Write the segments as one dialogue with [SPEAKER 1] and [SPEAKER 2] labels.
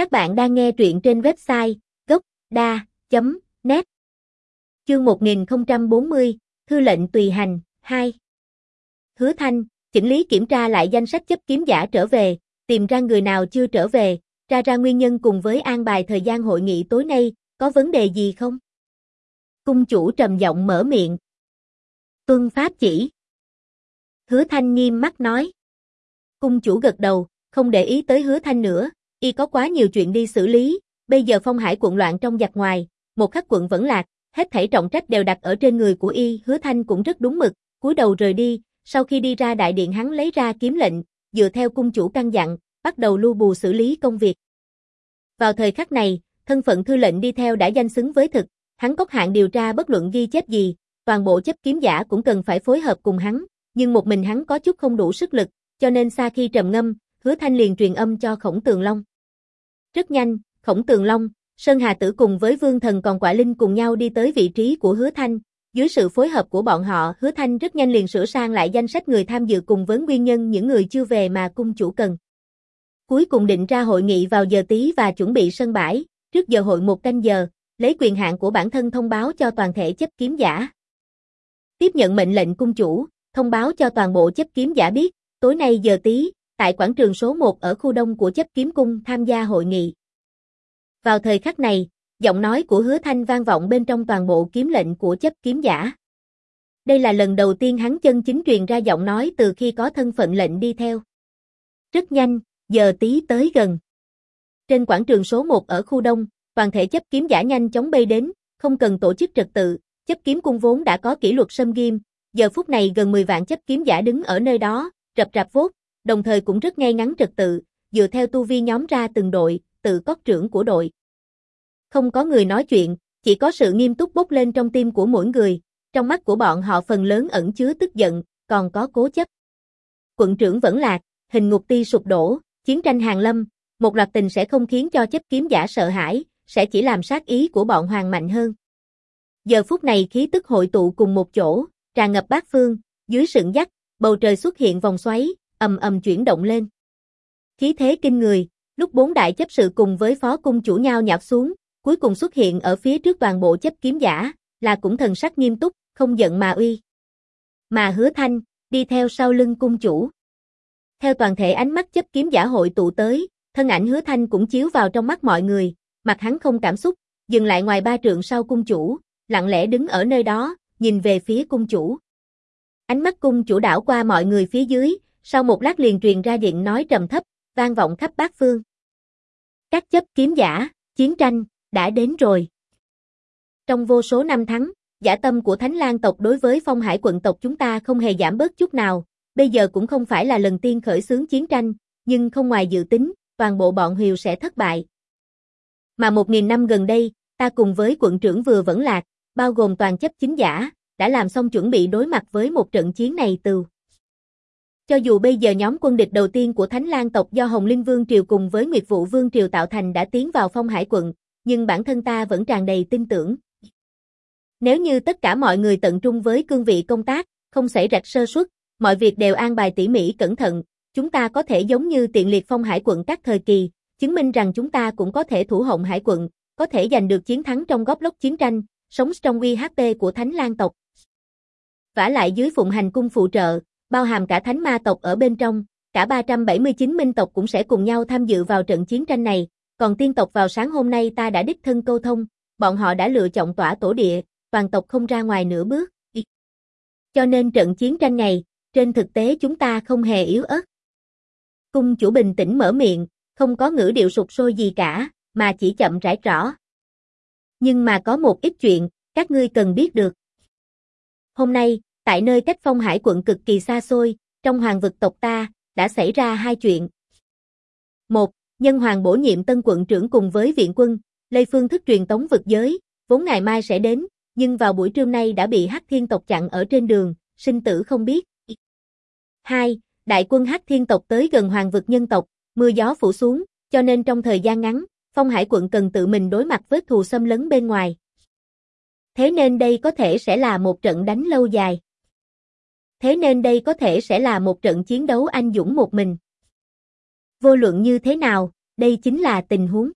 [SPEAKER 1] Các bạn đang nghe truyện trên website gốc.da.net Chương 1040, Thư lệnh tùy hành, 2 Hứa Thanh, chỉnh lý kiểm tra lại danh sách chấp kiếm giả trở về, tìm ra người nào chưa trở về, tra ra nguyên nhân cùng với an bài thời gian hội nghị tối nay, có vấn đề gì không? Cung chủ trầm giọng mở miệng. Tuân pháp chỉ. Hứa Thanh nghiêm mắt nói. Cung chủ gật đầu, không để ý tới hứa Thanh nữa, y có quá nhiều chuyện đi xử lý, bây giờ phong hải cuộn loạn trong giặc ngoài, một khắc quận vẫn lạc, hết thảy trọng trách đều đặt ở trên người của y, hứa Thanh cũng rất đúng mực, cúi đầu rời đi, sau khi đi ra đại điện hắn lấy ra kiếm lệnh, dựa theo cung chủ căn dặn, bắt đầu lưu bù xử lý công việc. Vào thời khắc này, thân phận thư lệnh đi theo đã danh xứng với thực, hắn có hạn điều tra bất luận ghi chép gì, toàn bộ chấp kiếm giả cũng cần phải phối hợp cùng hắn, nhưng một mình hắn có chút không đủ sức lực, cho nên xa khi trầm ngâm, Hứa Thanh liền truyền âm cho Khổng Tường Long. Rất nhanh, Khổng Tường Long, Sơn Hà Tử cùng với Vương Thần còn quả linh cùng nhau đi tới vị trí của Hứa Thanh, dưới sự phối hợp của bọn họ, Hứa Thanh rất nhanh liền sửa sang lại danh sách người tham dự cùng với nguyên nhân những người chưa về mà cung chủ cần. Cuối cùng định ra hội nghị vào giờ tí và chuẩn bị sân bãi, trước giờ hội một canh giờ, lấy quyền hạn của bản thân thông báo cho toàn thể chấp kiếm giả. Tiếp nhận mệnh lệnh cung chủ, thông báo cho toàn bộ chấp kiếm giả biết, tối nay giờ tí, tại quảng trường số 1 ở khu đông của chấp kiếm cung tham gia hội nghị. Vào thời khắc này, giọng nói của hứa thanh vang vọng bên trong toàn bộ kiếm lệnh của chấp kiếm giả. Đây là lần đầu tiên hắn chân chính truyền ra giọng nói từ khi có thân phận lệnh đi theo. Rất nhanh, giờ tí tới gần. Trên quảng trường số 1 ở khu đông, toàn thể chấp kiếm giả nhanh chóng bay đến, không cần tổ chức trật tự, chấp kiếm cung vốn đã có kỷ luật sâm nghiêm, giờ phút này gần 10 vạn chấp kiếm giả đứng ở nơi đó, rập rạp vốt, đồng thời cũng rất ngay ngắn trật tự, dựa theo tu vi nhóm ra từng đội, tự có trưởng của đội. Không có người nói chuyện, chỉ có sự nghiêm túc bốc lên trong tim của mỗi người, trong mắt của bọn họ phần lớn ẩn chứa tức giận, còn có cố chấp. Quận trưởng vẫn lạc, hình ngục ti sụp đổ, chiến tranh hàng lâm, một loạt tình sẽ không khiến cho chấp kiếm giả sợ hãi, sẽ chỉ làm sát ý của bọn hoàng mạnh hơn. Giờ phút này khí tức hội tụ cùng một chỗ, tràn ngập bát phương, dưới sững dắt, bầu trời xuất hiện vòng xoáy, ầm ầm chuyển động lên. Khí thế kinh người, lúc bốn đại chấp sự cùng với phó cung chủ nhau nhạp xuống, cuối cùng xuất hiện ở phía trước toàn bộ chấp kiếm giả, là cũng thần sắc nghiêm túc, không giận mà uy. Mà hứa thanh, đi theo sau lưng cung chủ. Theo toàn thể ánh mắt chấp kiếm giả hội tụ tới, thân ảnh hứa thanh cũng chiếu vào trong mắt mọi người, mặt hắn không cảm xúc, dừng lại ngoài ba trượng sau cung chủ, lặng lẽ đứng ở nơi đó, nhìn về phía cung chủ. Ánh mắt cung chủ đảo qua mọi người phía dưới, sau một lát liền truyền ra điện nói trầm thấp, vang vọng khắp bát phương. Các chấp kiếm giả, chiến tranh, đã đến rồi. Trong vô số năm tháng, giả tâm của Thánh Lang tộc đối với phong hải quận tộc chúng ta không hề giảm bớt chút nào, bây giờ cũng không phải là lần tiên khởi xướng chiến tranh, nhưng không ngoài dự tính, toàn bộ bọn Hiều sẽ thất bại. Mà một nghìn năm gần đây, ta cùng với quận trưởng vừa vẫn lạc, bao gồm toàn chấp chính giả, đã làm xong chuẩn bị đối mặt với một trận chiến này từ. Cho dù bây giờ nhóm quân địch đầu tiên của Thánh Lang tộc do Hồng Linh Vương Triều cùng với Nguyệt Vũ Vương Triều tạo thành đã tiến vào phong hải quận, nhưng bản thân ta vẫn tràn đầy tin tưởng. Nếu như tất cả mọi người tận trung với cương vị công tác, không xảy rạch sơ suất, mọi việc đều an bài tỉ mỉ cẩn thận, chúng ta có thể giống như tiện liệt phong hải quận các thời kỳ, chứng minh rằng chúng ta cũng có thể thủ hộng hải quận, có thể giành được chiến thắng trong góc lốc chiến tranh, sống trong uy HP của Thánh Lang tộc. Vả lại dưới phụng hành cung phụ trợ, bao hàm cả Thánh Ma tộc ở bên trong, cả 379 minh tộc cũng sẽ cùng nhau tham dự vào trận chiến tranh này, còn tiên tộc vào sáng hôm nay ta đã đích thân câu thông, bọn họ đã lựa chọn tỏa tổ địa, toàn tộc không ra ngoài nửa bước. Cho nên trận chiến tranh này, trên thực tế chúng ta không hề yếu ớt. Cung chủ bình tĩnh mở miệng, không có ngữ điệu sụt sôi gì cả, mà chỉ chậm rãi rõ. Nhưng mà có một ít chuyện, các ngươi cần biết được. Hôm nay, tại nơi cách phong hải quận cực kỳ xa xôi, trong hoàng vực tộc ta, đã xảy ra hai chuyện. Một, nhân hoàng bổ nhiệm tân quận trưởng cùng với viện quân, lây phương thức truyền tống vực giới, vốn ngày mai sẽ đến, nhưng vào buổi trưa nay đã bị Hắc Thiên tộc chặn ở trên đường, sinh tử không biết. hai Đại quân Hắc Thiên tộc tới gần hoàng vực nhân tộc, mưa gió phủ xuống, cho nên trong thời gian ngắn, Phong Hải quận cần tự mình đối mặt với thù xâm lấn bên ngoài. Thế nên đây có thể sẽ là một trận đánh lâu dài. Thế nên đây có thể sẽ là một trận chiến đấu anh dũng một mình. Vô luận như thế nào, đây chính là tình huống.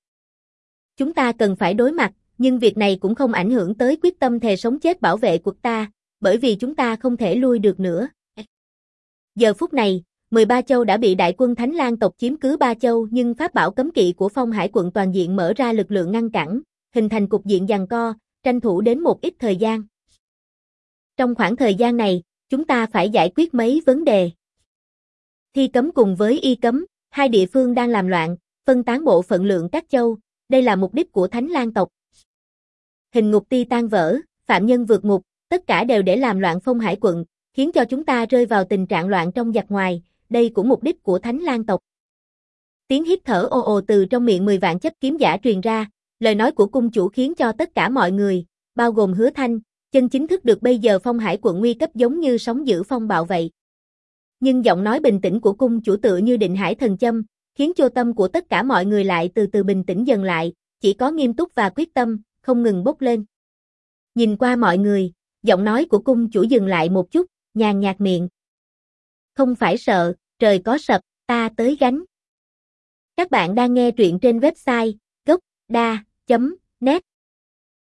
[SPEAKER 1] Chúng ta cần phải đối mặt, nhưng việc này cũng không ảnh hưởng tới quyết tâm thề sống chết bảo vệ cuộc ta, bởi vì chúng ta không thể lui được nữa. Giờ phút này, 13 châu đã bị đại quân Thánh Lan tộc chiếm cứ ba châu nhưng pháp bảo cấm kỵ của phong hải quận toàn diện mở ra lực lượng ngăn cản, hình thành cục diện giằng co, tranh thủ đến một ít thời gian. Trong khoảng thời gian này, chúng ta phải giải quyết mấy vấn đề. Thi cấm cùng với y cấm, hai địa phương đang làm loạn, phân tán bộ phận lượng các châu, đây là mục đích của Thánh Lan tộc. Hình ngục ti tan vỡ, phạm nhân vượt ngục, tất cả đều để làm loạn phong hải quận, khiến cho chúng ta rơi vào tình trạng loạn trong giặc ngoài, đây cũng mục đích của Thánh Lan tộc. Tiếng hít thở ồ ồ từ trong miệng 10 vạn chấp kiếm giả truyền ra, lời nói của cung chủ khiến cho tất cả mọi người, bao gồm hứa thanh, chân chính thức được bây giờ phong hải quận nguy cấp giống như sóng giữ phong bạo vậy. Nhưng giọng nói bình tĩnh của cung chủ tự như định hải thần châm, khiến cho tâm của tất cả mọi người lại từ từ bình tĩnh dần lại, chỉ có nghiêm túc và quyết tâm, không ngừng bốc lên. Nhìn qua mọi người, giọng nói của cung chủ dừng lại một chút, nhàn nhạt miệng. Không phải sợ, trời có sập, ta tới gánh. Các bạn đang nghe truyện trên website gocda.net